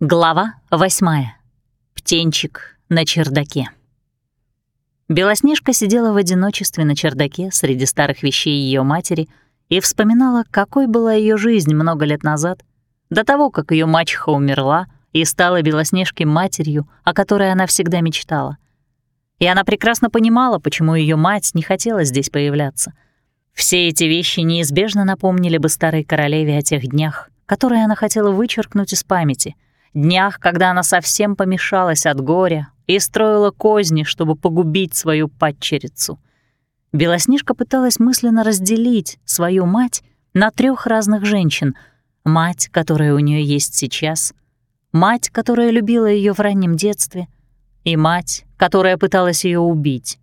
Глава восьмая. Птенчик на чердаке. Белоснежка сидела в одиночестве на чердаке среди старых вещей ее матери и вспоминала, какой была ее жизнь много лет назад, до того, как ее мачеха умерла и стала Белоснежке матерью, о которой она всегда мечтала. И она прекрасно понимала, почему ее мать не хотела здесь появляться. Все эти вещи неизбежно напомнили бы старой королеве о тех днях, которые она хотела вычеркнуть из памяти — днях, когда она совсем помешалась от горя и строила козни, чтобы погубить свою падчерицу. Белоснежка пыталась мысленно разделить свою мать на трех разных женщин. Мать, которая у нее есть сейчас, мать, которая любила ее в раннем детстве, и мать, которая пыталась ее убить.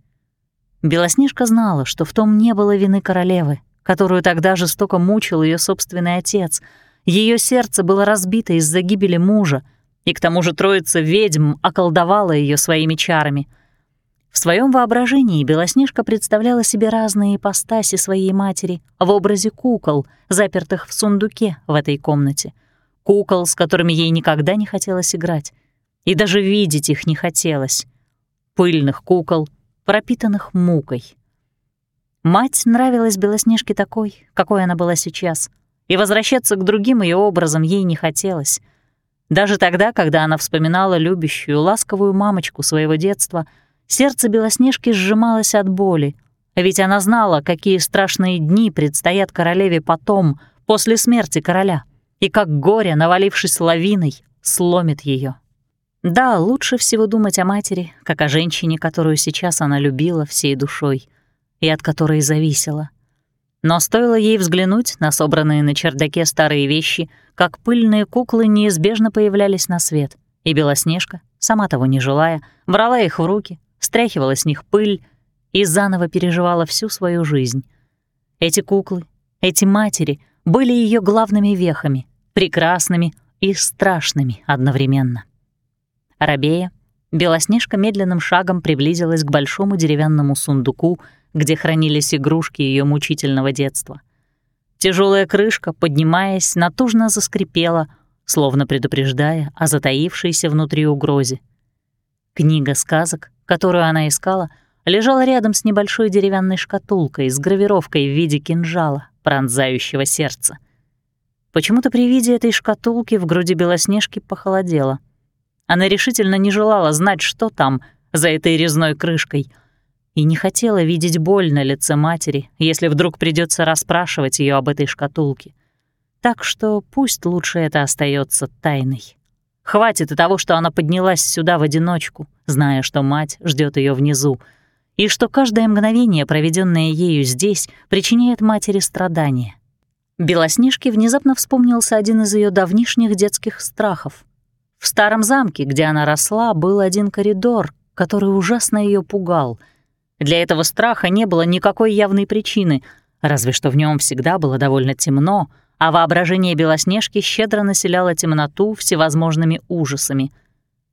Белоснежка знала, что в том не было вины королевы, которую тогда жестоко мучил ее собственный отец — ее сердце было разбито из-за гибели мужа, и к тому же троица ведьм околдовала ее своими чарами. В своем воображении Белоснежка представляла себе разные ипостаси своей матери в образе кукол, запертых в сундуке в этой комнате. Кукол, с которыми ей никогда не хотелось играть. И даже видеть их не хотелось. Пыльных кукол, пропитанных мукой. Мать нравилась Белоснежке такой, какой она была сейчас — и возвращаться к другим ее образом ей не хотелось. Даже тогда, когда она вспоминала любящую, ласковую мамочку своего детства, сердце Белоснежки сжималось от боли, ведь она знала, какие страшные дни предстоят королеве потом, после смерти короля, и как горе, навалившись лавиной, сломит ее. Да, лучше всего думать о матери, как о женщине, которую сейчас она любила всей душой и от которой зависела. Но стоило ей взглянуть на собранные на чердаке старые вещи, как пыльные куклы неизбежно появлялись на свет, и Белоснежка, сама того не желая, брала их в руки, стряхивала с них пыль и заново переживала всю свою жизнь. Эти куклы, эти матери были ее главными вехами, прекрасными и страшными одновременно. Рабея, Белоснежка медленным шагом приблизилась к большому деревянному сундуку, где хранились игрушки ее мучительного детства. Тяжелая крышка, поднимаясь, натужно заскрипела, словно предупреждая о затаившейся внутри угрозе. Книга сказок, которую она искала, лежала рядом с небольшой деревянной шкатулкой с гравировкой в виде кинжала, пронзающего сердце. Почему-то при виде этой шкатулки в груди Белоснежки похолодело. Она решительно не желала знать, что там, за этой резной крышкой — и не хотела видеть боль на лице матери, если вдруг придется расспрашивать ее об этой шкатулке. Так что пусть лучше это остается тайной. Хватит и того, что она поднялась сюда в одиночку, зная, что мать ждет ее внизу, и что каждое мгновение, проведенное ею здесь, причиняет матери страдания. Белоснежке внезапно вспомнился один из ее давнишних детских страхов. В старом замке, где она росла, был один коридор, который ужасно ее пугал — для этого страха не было никакой явной причины, разве что в нем всегда было довольно темно, а воображение Белоснежки щедро населяло темноту всевозможными ужасами.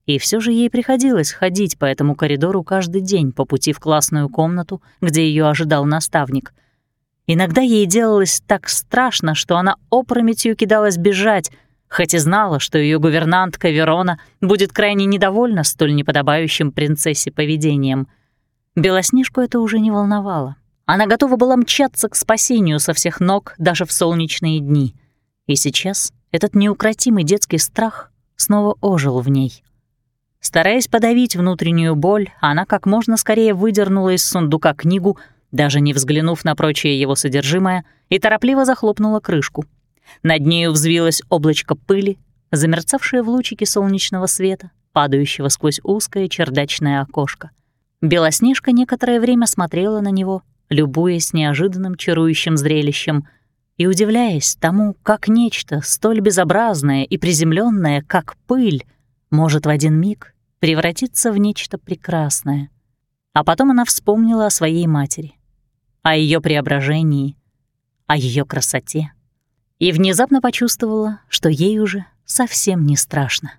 И все же ей приходилось ходить по этому коридору каждый день по пути в классную комнату, где ее ожидал наставник. Иногда ей делалось так страшно, что она опрометью кидалась бежать, хоть и знала, что ее гувернантка Верона будет крайне недовольна столь неподобающим принцессе поведением — Белоснежку это уже не волновало. Она готова была мчаться к спасению со всех ног даже в солнечные дни. И сейчас этот неукротимый детский страх снова ожил в ней. Стараясь подавить внутреннюю боль, она как можно скорее выдернула из сундука книгу, даже не взглянув на прочее его содержимое, и торопливо захлопнула крышку. Над нею взвилось облачко пыли, замерцавшее в лучике солнечного света, падающего сквозь узкое чердачное окошко — Белоснежка некоторое время смотрела на него, любуясь неожиданным чарующим зрелищем и удивляясь тому, как нечто столь безобразное и приземленное, как пыль, может в один миг превратиться в нечто прекрасное. А потом она вспомнила о своей матери, о ее преображении, о ее красоте и внезапно почувствовала, что ей уже совсем не страшно.